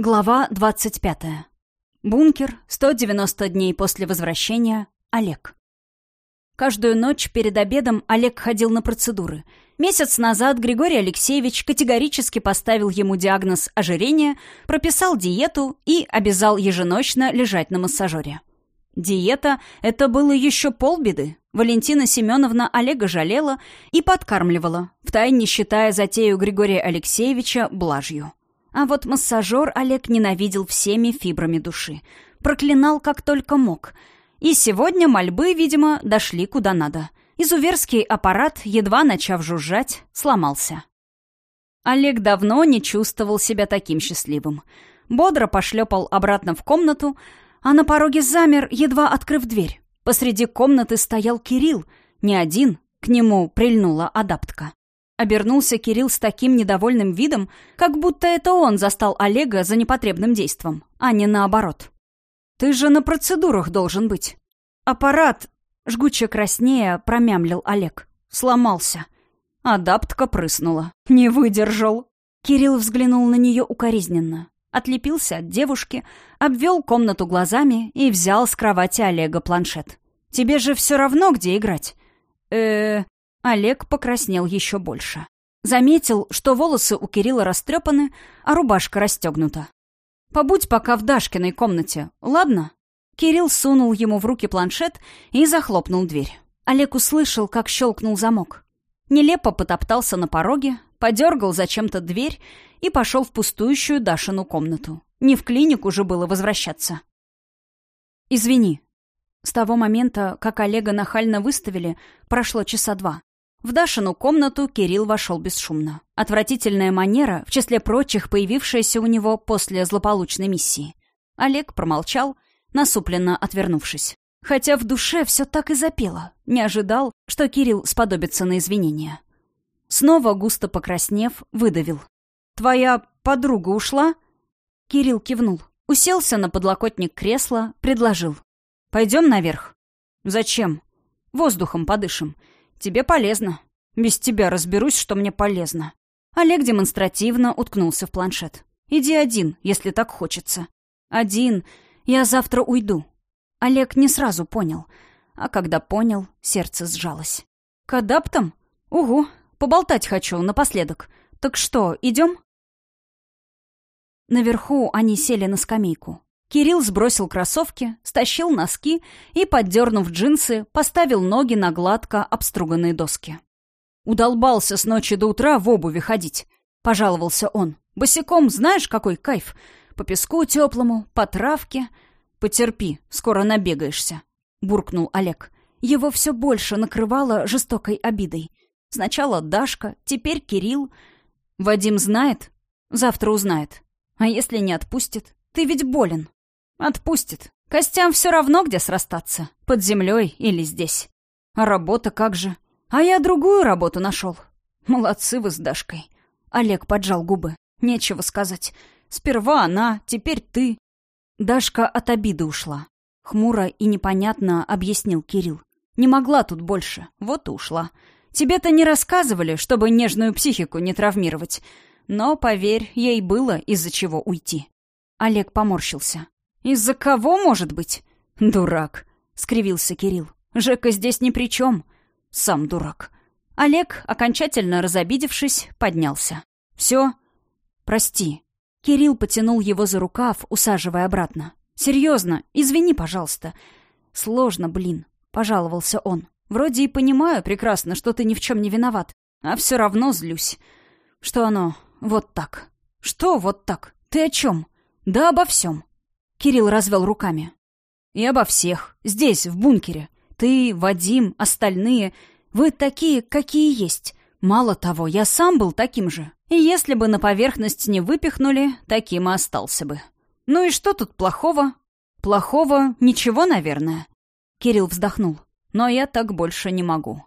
Глава 25. Бункер. 190 дней после возвращения. Олег. Каждую ночь перед обедом Олег ходил на процедуры. Месяц назад Григорий Алексеевич категорически поставил ему диагноз ожирения, прописал диету и обязал еженочно лежать на массажере. Диета — это было еще полбеды. Валентина Семеновна Олега жалела и подкармливала, втайне считая затею Григория Алексеевича блажью. А вот массажер Олег ненавидел всеми фибрами души. Проклинал как только мог. И сегодня мольбы, видимо, дошли куда надо. Изуверский аппарат, едва начав жужжать, сломался. Олег давно не чувствовал себя таким счастливым. Бодро пошлепал обратно в комнату, а на пороге замер, едва открыв дверь. Посреди комнаты стоял Кирилл, не один, к нему прильнула адаптка. Обернулся Кирилл с таким недовольным видом, как будто это он застал Олега за непотребным действом, а не наоборот. «Ты же на процедурах должен быть». «Аппарат...» — жгуче краснея промямлил Олег. «Сломался». Адаптка прыснула. «Не выдержал». Кирилл взглянул на нее укоризненно. Отлепился от девушки, обвел комнату глазами и взял с кровати Олега планшет. «Тебе же все равно, где играть?» э Олег покраснел еще больше. Заметил, что волосы у Кирилла растрепаны, а рубашка расстегнута. «Побудь пока в Дашкиной комнате, ладно?» Кирилл сунул ему в руки планшет и захлопнул дверь. Олег услышал, как щелкнул замок. Нелепо потоптался на пороге, подергал зачем-то дверь и пошел в пустующую Дашину комнату. Не в клинику же было возвращаться. «Извини». С того момента, как Олега нахально выставили, прошло часа два. В Дашину комнату Кирилл вошел бесшумно. Отвратительная манера, в числе прочих, появившаяся у него после злополучной миссии. Олег промолчал, насупленно отвернувшись. Хотя в душе все так и запело. Не ожидал, что Кирилл сподобится на извинения. Снова густо покраснев, выдавил. «Твоя подруга ушла?» Кирилл кивнул. Уселся на подлокотник кресла, предложил. «Пойдем наверх?» «Зачем?» «Воздухом подышим. Тебе полезно. Без тебя разберусь, что мне полезно». Олег демонстративно уткнулся в планшет. «Иди один, если так хочется». «Один. Я завтра уйду». Олег не сразу понял. А когда понял, сердце сжалось. «К адаптам? Угу. Поболтать хочу напоследок. Так что, идем?» Наверху они сели на скамейку. Кирилл сбросил кроссовки, стащил носки и, поддернув джинсы, поставил ноги на гладко обструганные доски. «Удолбался с ночи до утра в обуви ходить», — пожаловался он. «Босиком знаешь, какой кайф? По песку теплому, по травке. Потерпи, скоро набегаешься», — буркнул Олег. Его все больше накрывало жестокой обидой. Сначала Дашка, теперь Кирилл. Вадим знает? Завтра узнает. А если не отпустит? Ты ведь болен. Отпустит. Костям все равно, где срастаться. Под землей или здесь. А работа как же? А я другую работу нашел. Молодцы вы с Дашкой. Олег поджал губы. Нечего сказать. Сперва она, теперь ты. Дашка от обиды ушла. Хмуро и непонятно объяснил Кирилл. Не могла тут больше, вот и ушла. Тебе-то не рассказывали, чтобы нежную психику не травмировать. Но, поверь, ей было из-за чего уйти. Олег поморщился. «Из-за кого, может быть?» «Дурак», — скривился Кирилл. «Жека здесь ни при чем. Сам дурак». Олег, окончательно разобидевшись, поднялся. «Все? Прости». Кирилл потянул его за рукав, усаживая обратно. «Серьезно, извини, пожалуйста». «Сложно, блин», — пожаловался он. «Вроде и понимаю прекрасно, что ты ни в чем не виноват, а все равно злюсь. Что оно вот так». «Что вот так? Ты о чем?» «Да обо всем. Кирилл развел руками. «И обо всех. Здесь, в бункере. Ты, Вадим, остальные. Вы такие, какие есть. Мало того, я сам был таким же. И если бы на поверхность не выпихнули, таким и остался бы. Ну и что тут плохого? Плохого ничего, наверное». Кирилл вздохнул. «Но я так больше не могу.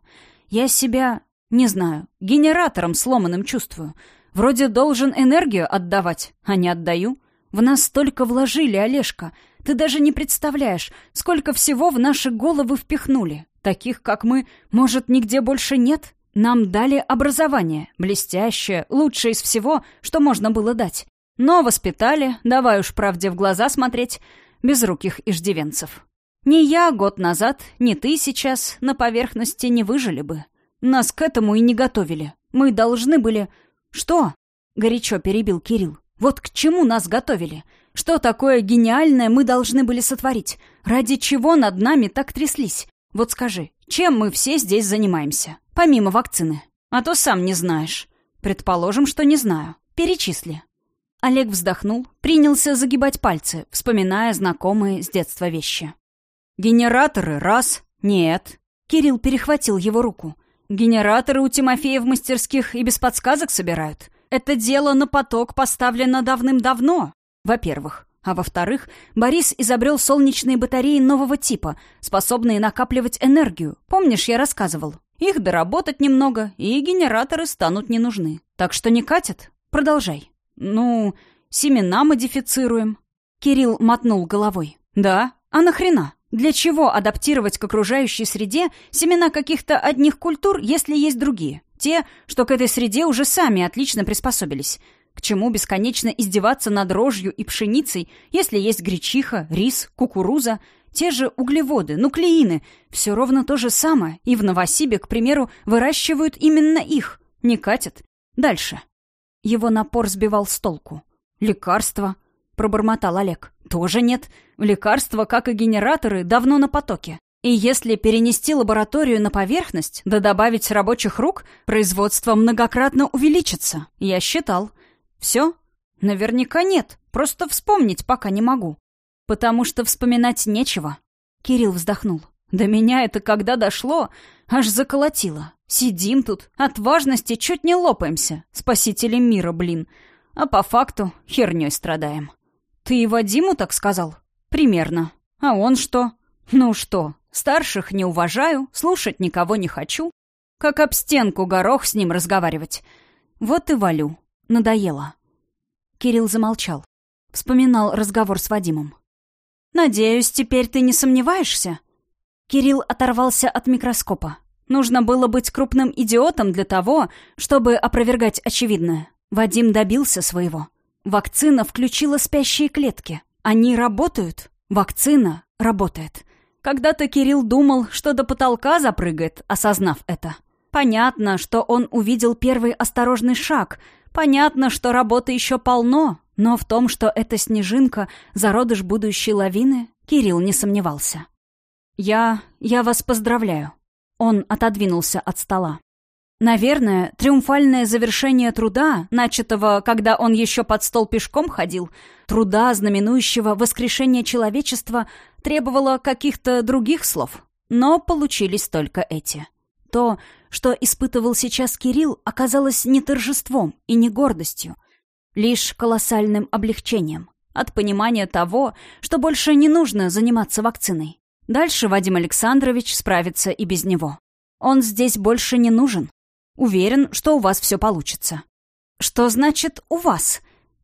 Я себя, не знаю, генератором сломанным чувствую. Вроде должен энергию отдавать, а не отдаю. В нас столько вложили, Олежка. Ты даже не представляешь, сколько всего в наши головы впихнули. Таких, как мы, может, нигде больше нет? Нам дали образование, блестящее, лучшее из всего, что можно было дать. Но воспитали, давай уж правде в глаза смотреть, безруких иждивенцев. Ни я год назад, ни ты сейчас на поверхности не выжили бы. Нас к этому и не готовили. Мы должны были... Что? Горячо перебил Кирилл. Вот к чему нас готовили? Что такое гениальное мы должны были сотворить? Ради чего над нами так тряслись? Вот скажи, чем мы все здесь занимаемся? Помимо вакцины. А то сам не знаешь. Предположим, что не знаю. Перечисли. Олег вздохнул, принялся загибать пальцы, вспоминая знакомые с детства вещи. «Генераторы — раз. Нет». Кирилл перехватил его руку. «Генераторы у Тимофея в мастерских и без подсказок собирают. Это дело на поток поставлено давным-давно, во-первых. А во-вторых, Борис изобрел солнечные батареи нового типа, способные накапливать энергию. Помнишь, я рассказывал? Их доработать немного, и генераторы станут не нужны. Так что не катят? Продолжай. Ну, семена модифицируем. Кирилл мотнул головой. Да? А нахрена? Для чего адаптировать к окружающей среде семена каких-то одних культур, если есть другие? Те, что к этой среде уже сами отлично приспособились. К чему бесконечно издеваться над рожью и пшеницей, если есть гречиха, рис, кукуруза, те же углеводы, нуклеины, все ровно то же самое, и в Новосибе, к примеру, выращивают именно их. Не катят. Дальше. Его напор сбивал с толку. Лекарства, пробормотал Олег. «Тоже нет. Лекарства, как и генераторы, давно на потоке. И если перенести лабораторию на поверхность, да добавить рабочих рук, производство многократно увеличится. Я считал. Все? Наверняка нет. Просто вспомнить пока не могу. Потому что вспоминать нечего. Кирилл вздохнул. До меня это когда дошло, аж заколотило. Сидим тут, от важности чуть не лопаемся. Спасители мира, блин. А по факту херней страдаем. «Ты и Вадиму так сказал?» «Примерно. А он что?» «Ну что, старших не уважаю, слушать никого не хочу. Как об стенку горох с ним разговаривать. Вот и валю. Надоело». Кирилл замолчал. Вспоминал разговор с Вадимом. «Надеюсь, теперь ты не сомневаешься?» Кирилл оторвался от микроскопа. Нужно было быть крупным идиотом для того, чтобы опровергать очевидное. Вадим добился своего. Вакцина включила спящие клетки. Они работают. Вакцина работает. Когда-то Кирилл думал, что до потолка запрыгает, осознав это. Понятно, что он увидел первый осторожный шаг. Понятно, что работы еще полно. Но в том, что это снежинка, зародыш будущей лавины, Кирилл не сомневался. «Я... я вас поздравляю». Он отодвинулся от стола. Наверное, триумфальное завершение труда, начатого, когда он еще под стол пешком ходил, труда, знаменующего воскрешение человечества, требовало каких-то других слов. Но получились только эти. То, что испытывал сейчас Кирилл, оказалось не торжеством и не гордостью, лишь колоссальным облегчением от понимания того, что больше не нужно заниматься вакциной. Дальше Вадим Александрович справится и без него. Он здесь больше не нужен. Уверен, что у вас все получится». «Что значит «у вас»?»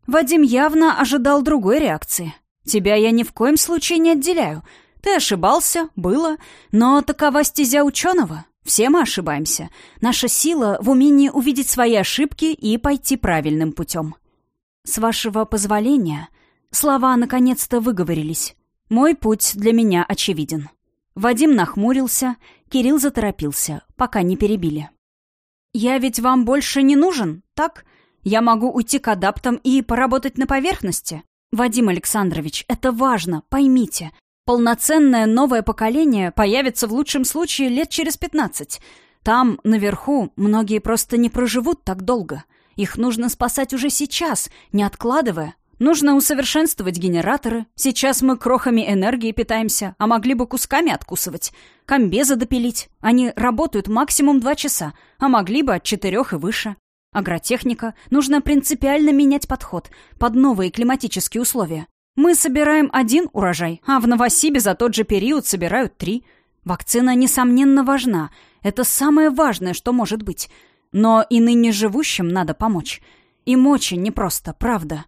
Вадим явно ожидал другой реакции. «Тебя я ни в коем случае не отделяю. Ты ошибался, было, но такова стезя ученого. Все мы ошибаемся. Наша сила в умении увидеть свои ошибки и пойти правильным путем. С вашего позволения, слова наконец-то выговорились. Мой путь для меня очевиден. Вадим нахмурился, Кирилл заторопился, пока не перебили. «Я ведь вам больше не нужен, так? Я могу уйти к адаптам и поработать на поверхности. Вадим Александрович, это важно, поймите. Полноценное новое поколение появится в лучшем случае лет через пятнадцать. Там, наверху, многие просто не проживут так долго. Их нужно спасать уже сейчас, не откладывая. Нужно усовершенствовать генераторы. Сейчас мы крохами энергии питаемся, а могли бы кусками откусывать. Комбезы допилить. Они работают максимум два часа, а могли бы от четырех и выше. Агротехника. Нужно принципиально менять подход под новые климатические условия. Мы собираем один урожай, а в Новосибе за тот же период собирают три. Вакцина, несомненно, важна. Это самое важное, что может быть. Но и ныне живущим надо помочь. Им очень непросто, правда.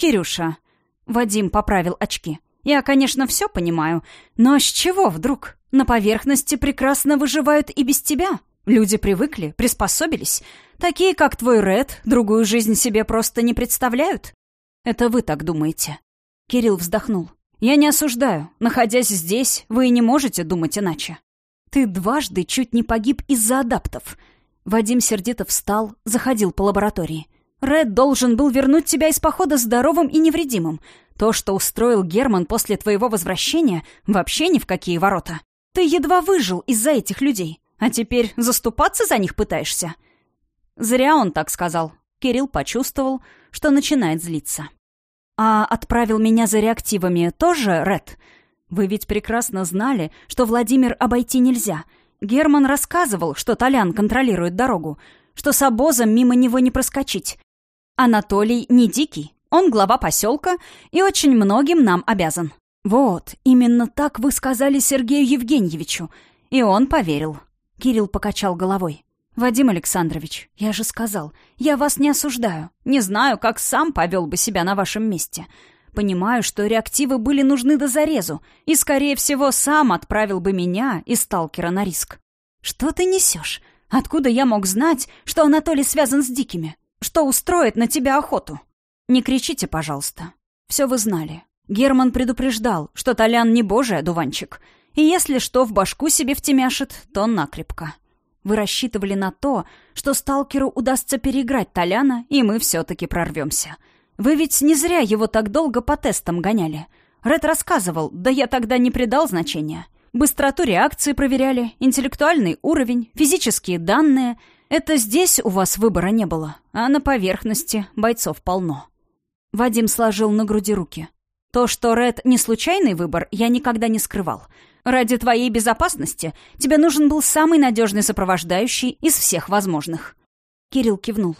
«Кирюша», — Вадим поправил очки, — «я, конечно, все понимаю, но с чего вдруг? На поверхности прекрасно выживают и без тебя. Люди привыкли, приспособились. Такие, как твой Ред, другую жизнь себе просто не представляют. Это вы так думаете. Кирилл вздохнул. Я не осуждаю. Находясь здесь, вы и не можете думать иначе. Ты дважды чуть не погиб из-за адаптов. Вадим сердито встал, заходил по лаборатории. Ред должен был вернуть тебя из похода здоровым и невредимым. То, что устроил Герман после твоего возвращения, вообще ни в какие ворота. Ты едва выжил из-за этих людей, а теперь заступаться за них пытаешься. Зря он так сказал. Кирилл почувствовал, что начинает злиться. «А отправил меня за реактивами тоже, Ред? Вы ведь прекрасно знали, что Владимир обойти нельзя. Герман рассказывал, что Толян контролирует дорогу, что с обозом мимо него не проскочить. Анатолий не дикий, он глава поселка и очень многим нам обязан. Вот, именно так вы сказали Сергею Евгеньевичу, и он поверил. Кирилл покачал головой. «Вадим Александрович, я же сказал, я вас не осуждаю. Не знаю, как сам повел бы себя на вашем месте. Понимаю, что реактивы были нужны до зарезу, и, скорее всего, сам отправил бы меня и сталкера на риск. Что ты несешь? Откуда я мог знать, что Анатолий связан с дикими? Что устроит на тебя охоту? Не кричите, пожалуйста. Все вы знали. Герман предупреждал, что Толян не божий одуванчик, и если что в башку себе втемяшит, то накрепко. Вы рассчитывали на то, что сталкеру удастся переиграть Толяна, и мы все-таки прорвемся. Вы ведь не зря его так долго по тестам гоняли. Ред рассказывал, да я тогда не придал значения. Быстроту реакции проверяли, интеллектуальный уровень, физические данные. Это здесь у вас выбора не было, а на поверхности бойцов полно. Вадим сложил на груди руки. То, что Ред не случайный выбор, я никогда не скрывал — Ради твоей безопасности тебе нужен был самый надежный сопровождающий из всех возможных». Кирилл кивнул.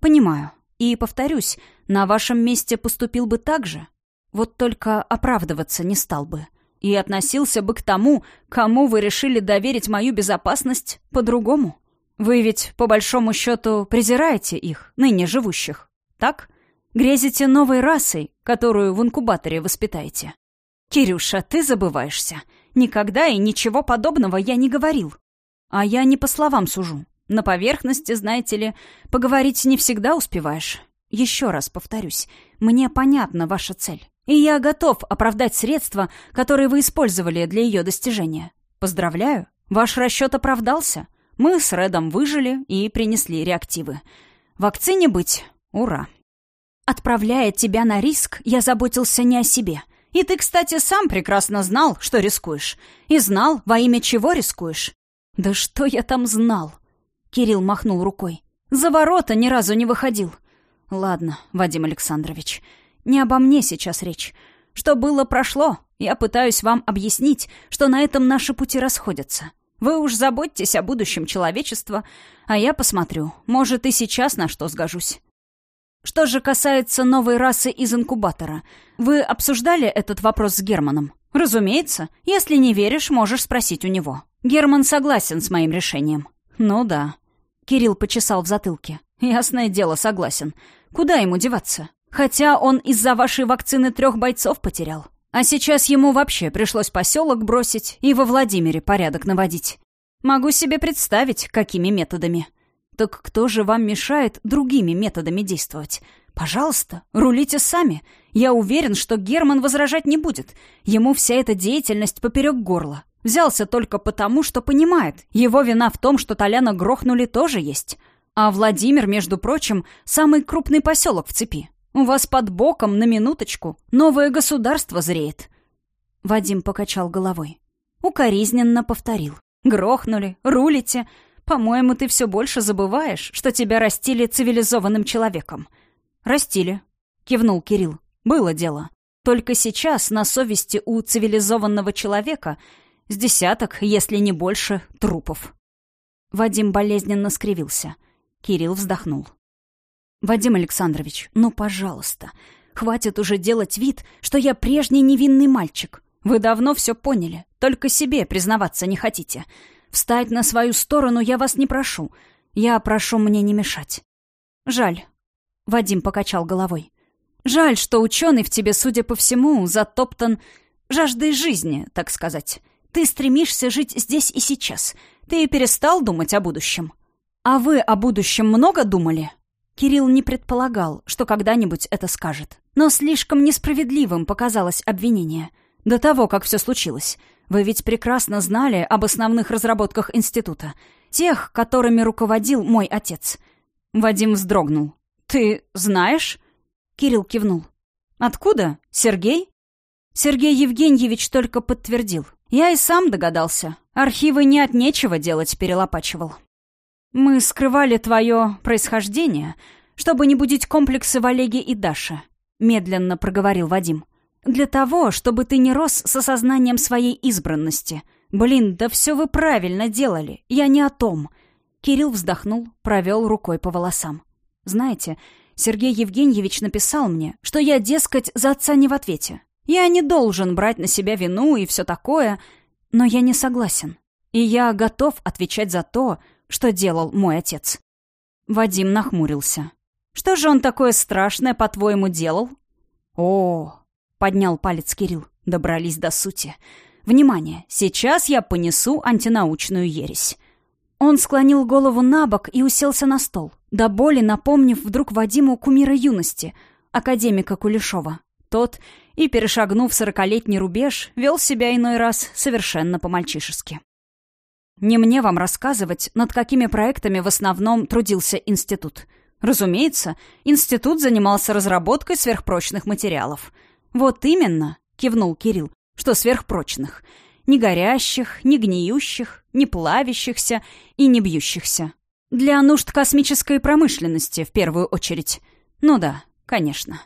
«Понимаю. И, повторюсь, на вашем месте поступил бы так же. Вот только оправдываться не стал бы. И относился бы к тому, кому вы решили доверить мою безопасность, по-другому. Вы ведь, по большому счету, презираете их, ныне живущих, так? Грезите новой расой, которую в инкубаторе воспитаете. Кирюша, ты забываешься. Никогда и ничего подобного я не говорил. А я не по словам сужу. На поверхности, знаете ли, поговорить не всегда успеваешь. Еще раз повторюсь, мне понятна ваша цель. И я готов оправдать средства, которые вы использовали для ее достижения. Поздравляю, ваш расчет оправдался. Мы с Редом выжили и принесли реактивы. Вакцине быть. Ура. Отправляя тебя на риск, я заботился не о себе. И ты, кстати, сам прекрасно знал, что рискуешь. И знал, во имя чего рискуешь. Да что я там знал? Кирилл махнул рукой. За ворота ни разу не выходил. Ладно, Вадим Александрович, не обо мне сейчас речь. Что было, прошло. Я пытаюсь вам объяснить, что на этом наши пути расходятся. Вы уж заботьтесь о будущем человечества, а я посмотрю. Может, и сейчас на что сгожусь. Что же касается новой расы из инкубатора, вы обсуждали этот вопрос с Германом? Разумеется, если не веришь, можешь спросить у него. Герман согласен с моим решением. Ну да. Кирилл почесал в затылке. Ясное дело, согласен. Куда ему деваться? Хотя он из-за вашей вакцины трех бойцов потерял. А сейчас ему вообще пришлось поселок бросить и во Владимире порядок наводить. Могу себе представить, какими методами. Так кто же вам мешает другими методами действовать? Пожалуйста, рулите сами. Я уверен, что Герман возражать не будет. Ему вся эта деятельность поперек горла. Взялся только потому, что понимает, его вина в том, что Толяна грохнули, тоже есть. А Владимир, между прочим, самый крупный поселок в цепи. У вас под боком, на минуточку, новое государство зреет. Вадим покачал головой. Укоризненно повторил. Грохнули, рулите. По-моему, ты все больше забываешь, что тебя растили цивилизованным человеком. Растили, кивнул Кирилл. Было дело. Только сейчас на совести у цивилизованного человека с десяток, если не больше, трупов. Вадим болезненно скривился. Кирилл вздохнул. «Вадим Александрович, ну, пожалуйста, хватит уже делать вид, что я прежний невинный мальчик. Вы давно все поняли, только себе признаваться не хотите. Встать на свою сторону я вас не прошу. Я прошу мне не мешать. Жаль. Вадим покачал головой. Жаль, что ученый в тебе, судя по всему, затоптан жаждой жизни, так сказать. Ты стремишься жить здесь и сейчас. Ты перестал думать о будущем. А вы о будущем много думали? Кирилл не предполагал, что когда-нибудь это скажет. Но слишком несправедливым показалось обвинение. До того, как все случилось. Вы ведь прекрасно знали об основных разработках института. Тех, которыми руководил мой отец. Вадим вздрогнул. «Ты знаешь?» Кирилл кивнул. «Откуда? Сергей?» Сергей Евгеньевич только подтвердил. Я и сам догадался. Архивы не от нечего делать перелопачивал. Мы скрывали твое происхождение, чтобы не будить комплексы в Олеге и Даше, медленно проговорил Вадим. Для того, чтобы ты не рос с осознанием своей избранности. Блин, да все вы правильно делали. Я не о том. Кирилл вздохнул, провел рукой по волосам. Знаете, Сергей Евгеньевич написал мне, что я, дескать, за отца не в ответе. Я не должен брать на себя вину и все такое, но я не согласен. И я готов отвечать за то, что делал мой отец. Вадим нахмурился. Что же он такое страшное, по-твоему, делал? О, поднял палец Кирилл. Добрались до сути. Внимание, сейчас я понесу антинаучную ересь. Он склонил голову на бок и уселся на стол, до боли напомнив вдруг Вадиму кумира юности, академика Кулешова. Тот и, перешагнув сорокалетний рубеж, вел себя иной раз совершенно по-мальчишески. Не мне вам рассказывать, над какими проектами в основном трудился институт. Разумеется, институт занимался разработкой сверхпрочных материалов. Вот именно, кивнул Кирилл, что сверхпрочных. Не горящих, не гниющих, не плавящихся и не бьющихся. Для нужд космической промышленности, в первую очередь. Ну да, конечно.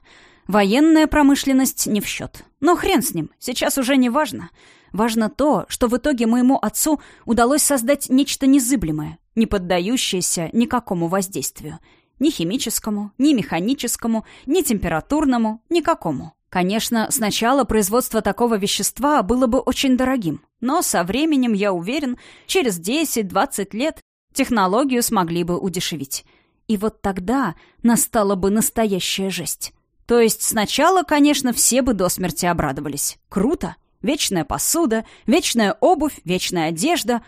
Военная промышленность не в счет. Но хрен с ним, сейчас уже не важно. Важно то, что в итоге моему отцу удалось создать нечто незыблемое, не поддающееся никакому воздействию. Ни химическому, ни механическому, ни температурному, никакому. Конечно, сначала производство такого вещества было бы очень дорогим, но со временем, я уверен, через 10-20 лет технологию смогли бы удешевить. И вот тогда настала бы настоящая жесть. То есть сначала, конечно, все бы до смерти обрадовались. Круто. Вечная посуда, вечная обувь, вечная одежда.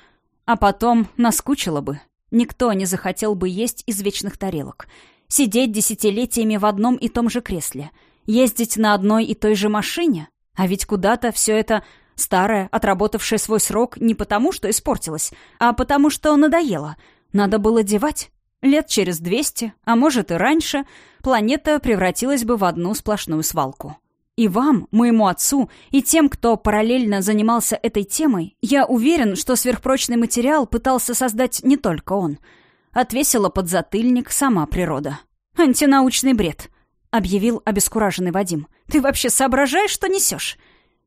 А потом наскучило бы. Никто не захотел бы есть из вечных тарелок. Сидеть десятилетиями в одном и том же кресле. Ездить на одной и той же машине. А ведь куда-то все это старое, отработавшее свой срок не потому, что испортилось, а потому, что надоело. Надо было девать. Лет через двести, а может и раньше, планета превратилась бы в одну сплошную свалку. И вам, моему отцу, и тем, кто параллельно занимался этой темой, я уверен, что сверхпрочный материал пытался создать не только он. Отвесила подзатыльник сама природа. «Антинаучный бред», — объявил обескураженный Вадим. «Ты вообще соображаешь, что несешь?»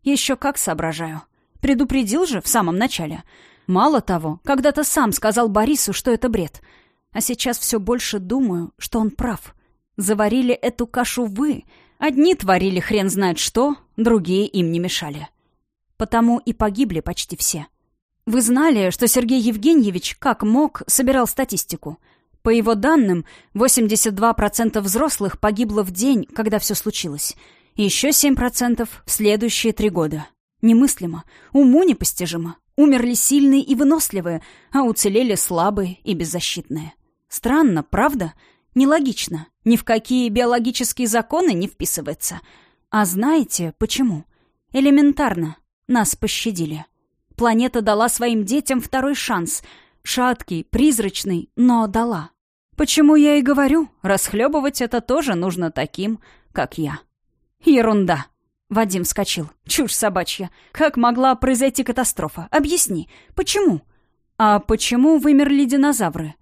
«Еще как соображаю. Предупредил же в самом начале. Мало того, когда-то сам сказал Борису, что это бред — а сейчас все больше думаю, что он прав. Заварили эту кашу вы. Одни творили хрен знает что, другие им не мешали. Потому и погибли почти все. Вы знали, что Сергей Евгеньевич, как мог, собирал статистику. По его данным, 82% взрослых погибло в день, когда все случилось. И еще 7% в следующие три года. Немыслимо, уму непостижимо. Умерли сильные и выносливые, а уцелели слабые и беззащитные. Странно, правда? Нелогично. Ни в какие биологические законы не вписывается. А знаете, почему? Элементарно. Нас пощадили. Планета дала своим детям второй шанс. Шаткий, призрачный, но дала. Почему я и говорю, расхлебывать это тоже нужно таким, как я. Ерунда. Вадим вскочил. Чушь собачья. Как могла произойти катастрофа? Объясни. Почему? А почему вымерли динозавры?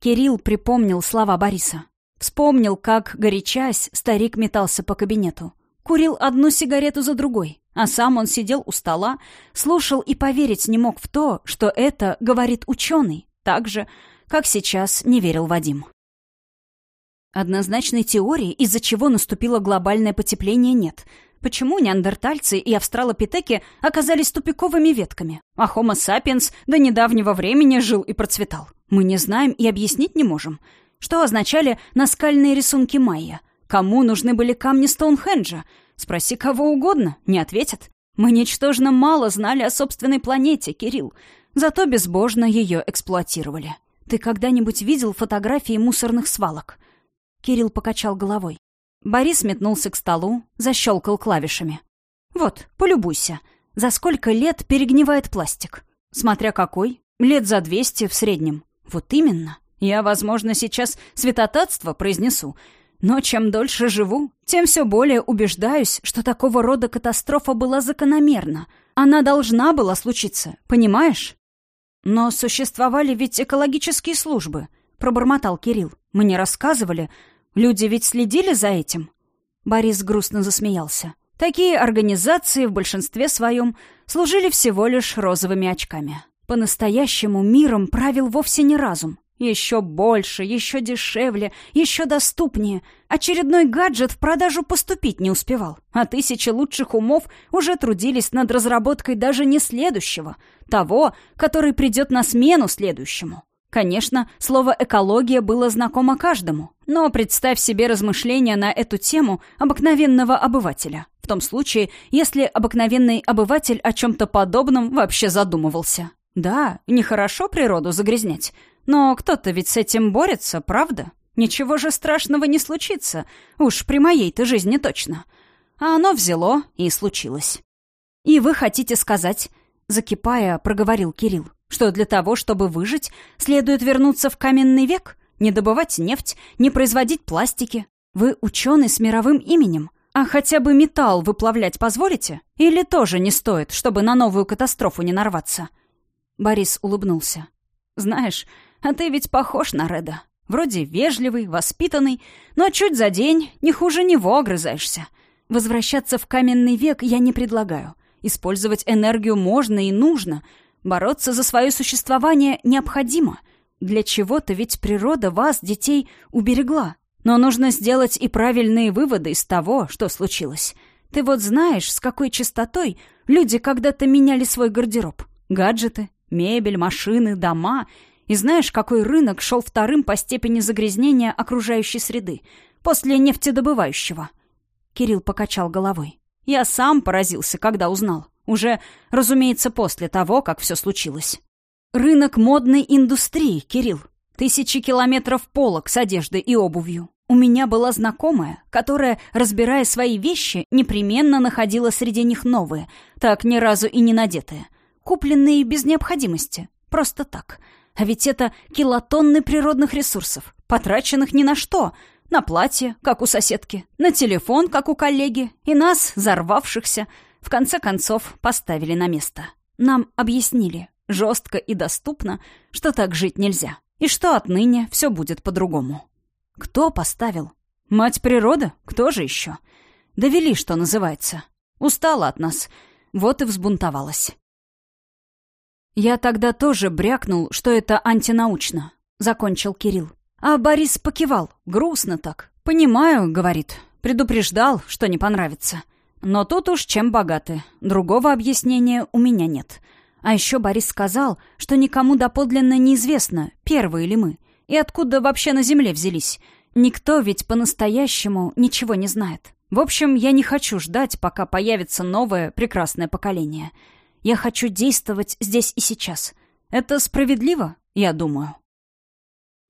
Кирилл припомнил слова Бориса. Вспомнил, как, горячась, старик метался по кабинету. Курил одну сигарету за другой, а сам он сидел у стола, слушал и поверить не мог в то, что это говорит ученый, так же, как сейчас не верил Вадим. Однозначной теории, из-за чего наступило глобальное потепление, нет. Почему неандертальцы и австралопитеки оказались тупиковыми ветками, а Homo sapiens до недавнего времени жил и процветал? Мы не знаем и объяснить не можем. Что означали наскальные рисунки майя? Кому нужны были камни Стоунхенджа? Спроси кого угодно, не ответят. Мы ничтожно мало знали о собственной планете, Кирилл. Зато безбожно ее эксплуатировали. Ты когда-нибудь видел фотографии мусорных свалок? Кирилл покачал головой. Борис метнулся к столу, защелкал клавишами. «Вот, полюбуйся. За сколько лет перегнивает пластик? Смотря какой. Лет за двести в среднем. Вот именно. Я, возможно, сейчас святотатство произнесу, но чем дольше живу, тем все более убеждаюсь, что такого рода катастрофа была закономерна. Она должна была случиться, понимаешь? Но существовали ведь экологические службы, пробормотал Кирилл. Мне рассказывали. Люди ведь следили за этим. Борис грустно засмеялся. Такие организации в большинстве своем служили всего лишь розовыми очками. По-настоящему миром правил вовсе не разум, еще больше, еще дешевле, еще доступнее. Очередной гаджет в продажу поступить не успевал, а тысячи лучших умов уже трудились над разработкой даже не следующего, того, который придет на смену следующему. Конечно, слово «экология» было знакомо каждому, но представь себе размышления на эту тему обыкновенного обывателя. В том случае, если обыкновенный обыватель о чем-то подобном вообще задумывался. Да, нехорошо природу загрязнять, но кто-то ведь с этим борется, правда? Ничего же страшного не случится. Уж при моей-то жизни точно. А оно взяло и случилось. «И вы хотите сказать...» Закипая, проговорил Кирилл, что для того, чтобы выжить, следует вернуться в каменный век, не добывать нефть, не производить пластики. Вы ученый с мировым именем. А хотя бы металл выплавлять позволите? Или тоже не стоит, чтобы на новую катастрофу не нарваться?» Борис улыбнулся. «Знаешь, а ты ведь похож на Реда. Вроде вежливый, воспитанный, но чуть за день не хуже него огрызаешься. Возвращаться в каменный век я не предлагаю. Использовать энергию можно и нужно. Бороться за свое существование необходимо. Для чего-то ведь природа вас, детей, уберегла. Но нужно сделать и правильные выводы из того, что случилось. Ты вот знаешь, с какой частотой люди когда-то меняли свой гардероб. Гаджеты, мебель, машины, дома — и знаешь, какой рынок шел вторым по степени загрязнения окружающей среды, после нефтедобывающего?» Кирилл покачал головой. «Я сам поразился, когда узнал. Уже, разумеется, после того, как все случилось. Рынок модной индустрии, Кирилл. Тысячи километров полок с одеждой и обувью. У меня была знакомая, которая, разбирая свои вещи, непременно находила среди них новые, так ни разу и не надетые. Купленные без необходимости. Просто так. А ведь это килотонны природных ресурсов, потраченных ни на что. На платье, как у соседки, на телефон, как у коллеги, и нас, взорвавшихся, в конце концов поставили на место. Нам объяснили, жестко и доступно, что так жить нельзя, и что отныне все будет по-другому. Кто поставил? Мать природа? Кто же еще? Довели, что называется. Устала от нас, вот и взбунтовалась. «Я тогда тоже брякнул, что это антинаучно», — закончил Кирилл. А Борис покивал, грустно так. «Понимаю», — говорит, — «предупреждал, что не понравится». Но тут уж чем богаты. Другого объяснения у меня нет. А еще Борис сказал, что никому доподлинно неизвестно, первые ли мы, и откуда вообще на земле взялись. Никто ведь по-настоящему ничего не знает. В общем, я не хочу ждать, пока появится новое прекрасное поколение. Я хочу действовать здесь и сейчас. Это справедливо, я думаю.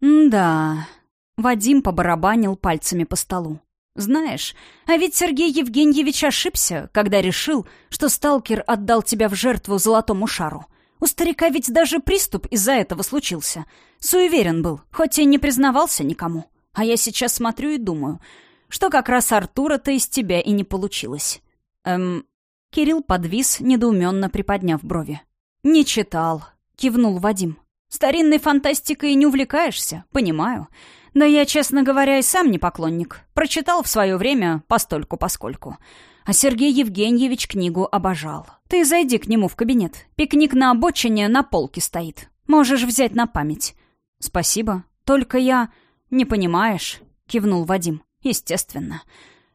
«Да...» — Вадим побарабанил пальцами по столу. «Знаешь, а ведь Сергей Евгеньевич ошибся, когда решил, что сталкер отдал тебя в жертву золотому шару. У старика ведь даже приступ из-за этого случился. Суеверен был, хоть и не признавался никому. А я сейчас смотрю и думаю, что как раз Артура-то из тебя и не получилось. Эм, Кирилл подвис, недоуменно приподняв брови. «Не читал», — кивнул Вадим. «Старинной фантастикой не увлекаешься, понимаю. Да я, честно говоря, и сам не поклонник. Прочитал в свое время постольку-поскольку. А Сергей Евгеньевич книгу обожал. Ты зайди к нему в кабинет. Пикник на обочине на полке стоит. Можешь взять на память». «Спасибо. Только я...» «Не понимаешь», — кивнул Вадим. «Естественно.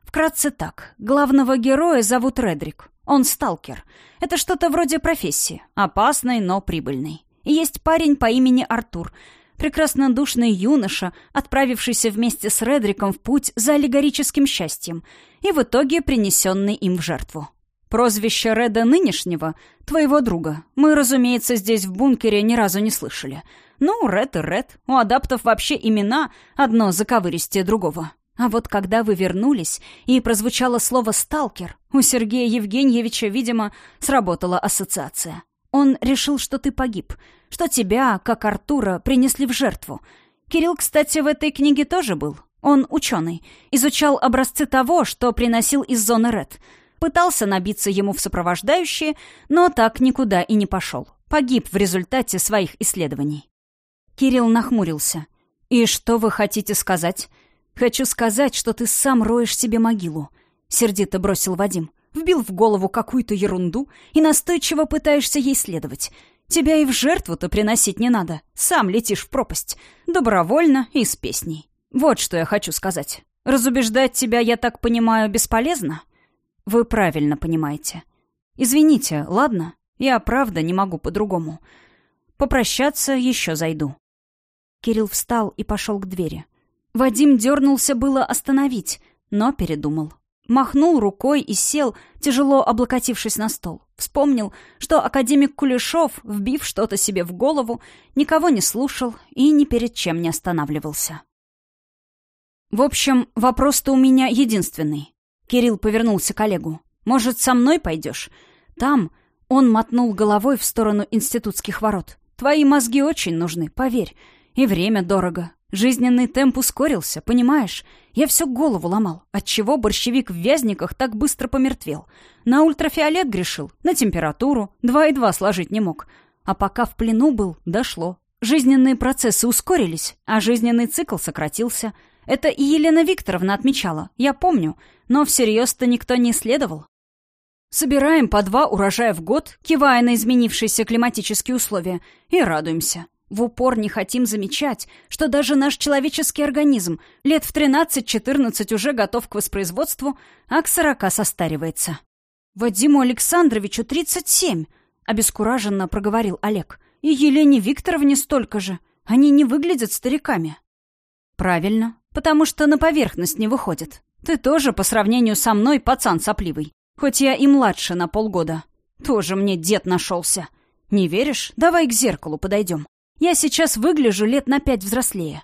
Вкратце так. Главного героя зовут Редрик. Он сталкер. Это что-то вроде профессии. Опасной, но прибыльной. Есть парень по имени Артур. Прекрасно душный юноша, отправившийся вместе с Редриком в путь за аллегорическим счастьем и в итоге принесенный им в жертву. Прозвище Реда нынешнего, твоего друга, мы, разумеется, здесь в бункере ни разу не слышали. Ну, Ред и Ред. У адаптов вообще имена одно заковыристее другого. А вот когда вы вернулись, и прозвучало слово «сталкер», у Сергея Евгеньевича, видимо, сработала ассоциация. Он решил, что ты погиб, что тебя, как Артура, принесли в жертву. Кирилл, кстати, в этой книге тоже был. Он ученый, изучал образцы того, что приносил из зоны РЭД. Пытался набиться ему в сопровождающие, но так никуда и не пошел. Погиб в результате своих исследований. Кирилл нахмурился. «И что вы хотите сказать?» «Хочу сказать, что ты сам роешь себе могилу», — сердито бросил Вадим. «Вбил в голову какую-то ерунду и настойчиво пытаешься ей следовать. Тебя и в жертву-то приносить не надо. Сам летишь в пропасть. Добровольно и с песней. Вот что я хочу сказать. Разубеждать тебя, я так понимаю, бесполезно?» «Вы правильно понимаете. Извините, ладно? Я правда не могу по-другому. Попрощаться еще зайду». Кирилл встал и пошел к двери. Вадим дернулся было остановить, но передумал. Махнул рукой и сел, тяжело облокотившись на стол. Вспомнил, что академик Кулешов, вбив что-то себе в голову, никого не слушал и ни перед чем не останавливался. «В общем, вопрос-то у меня единственный». Кирилл повернулся к Олегу. «Может, со мной пойдешь? Там...» Он мотнул головой в сторону институтских ворот. «Твои мозги очень нужны, поверь. И время дорого. Жизненный темп ускорился, понимаешь? Я всю голову ломал. Отчего борщевик в вязниках так быстро помертвел? На ультрафиолет грешил, на температуру. Два и два сложить не мог. А пока в плену был, дошло. Жизненные процессы ускорились, а жизненный цикл сократился. Это и Елена Викторовна отмечала, я помню. Но всерьез-то никто не исследовал. Собираем по два урожая в год, кивая на изменившиеся климатические условия, и радуемся. В упор не хотим замечать, что даже наш человеческий организм лет в 13-14 уже готов к воспроизводству, а к 40 состаривается. «Вадиму Александровичу 37», — обескураженно проговорил Олег. «И Елене Викторовне столько же. Они не выглядят стариками». «Правильно, потому что на поверхность не выходят. Ты тоже, по сравнению со мной, пацан сопливый. Хоть я и младше на полгода. Тоже мне дед нашелся. Не веришь? Давай к зеркалу подойдем. Я сейчас выгляжу лет на пять взрослее.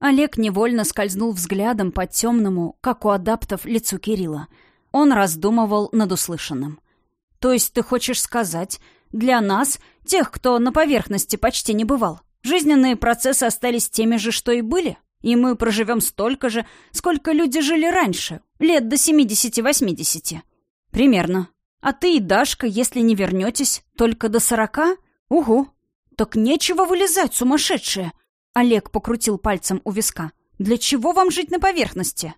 Олег невольно скользнул взглядом по темному, как у адаптов, лицу Кирилла. Он раздумывал над услышанным. «То есть ты хочешь сказать, для нас, тех, кто на поверхности почти не бывал, жизненные процессы остались теми же, что и были? И мы проживем столько же, сколько люди жили раньше, лет до семидесяти-восьмидесяти?» «Примерно. А ты и Дашка, если не вернетесь, только до сорока? Угу, «Так нечего вылезать, сумасшедшие!» Олег покрутил пальцем у виска. «Для чего вам жить на поверхности?»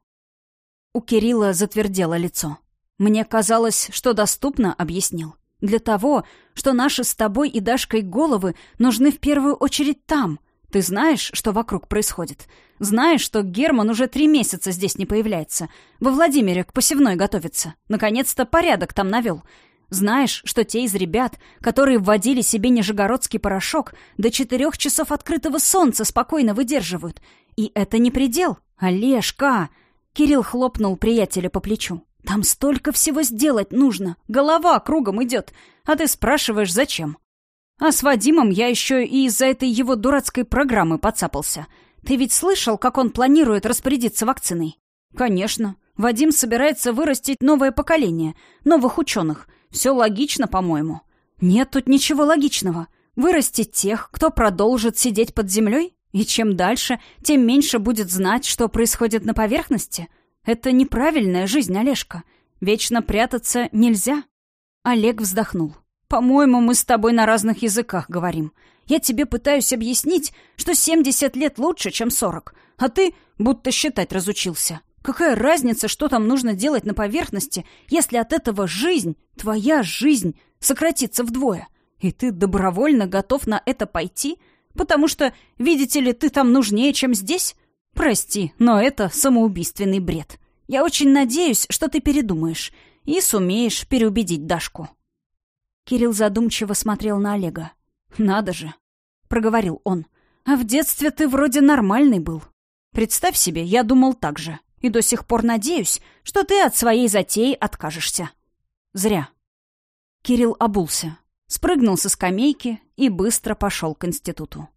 У Кирилла затвердело лицо. «Мне казалось, что доступно», — объяснил. «Для того, что наши с тобой и Дашкой головы нужны в первую очередь там. Ты знаешь, что вокруг происходит? Знаешь, что Герман уже три месяца здесь не появляется. Во Владимире к посевной готовится. Наконец-то порядок там навел. Знаешь, что те из ребят, которые вводили себе нижегородский порошок, до четырех часов открытого солнца спокойно выдерживают. И это не предел. Олежка!» Кирилл хлопнул приятеля по плечу. «Там столько всего сделать нужно. Голова кругом идет. А ты спрашиваешь, зачем?» «А с Вадимом я еще и из-за этой его дурацкой программы подцапался. Ты ведь слышал, как он планирует распорядиться вакциной?» «Конечно. Вадим собирается вырастить новое поколение, новых ученых. Все логично, по-моему. Нет тут ничего логичного. Вырастить тех, кто продолжит сидеть под землей? И чем дальше, тем меньше будет знать, что происходит на поверхности. Это неправильная жизнь, Олежка. Вечно прятаться нельзя. Олег вздохнул. «По-моему, мы с тобой на разных языках говорим. Я тебе пытаюсь объяснить, что 70 лет лучше, чем 40, а ты будто считать разучился. Какая разница, что там нужно делать на поверхности, если от этого жизнь, твоя жизнь, сократится вдвое? И ты добровольно готов на это пойти? Потому что, видите ли, ты там нужнее, чем здесь? Прости, но это самоубийственный бред. Я очень надеюсь, что ты передумаешь и сумеешь переубедить Дашку. Кирилл задумчиво смотрел на Олега. «Надо же», — проговорил он. «А в детстве ты вроде нормальный был. Представь себе, я думал так же. И до сих пор надеюсь, что ты от своей затеи откажешься. Зря. Кирилл обулся, спрыгнул со скамейки и быстро пошел к институту.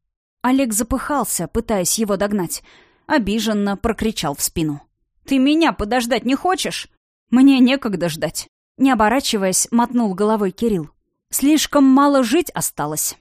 Олег запыхался, пытаясь его догнать. Обиженно прокричал в спину. Ты меня подождать не хочешь?» «Мне некогда ждать». Не оборачиваясь, мотнул головой Кирилл. «Слишком мало жить осталось.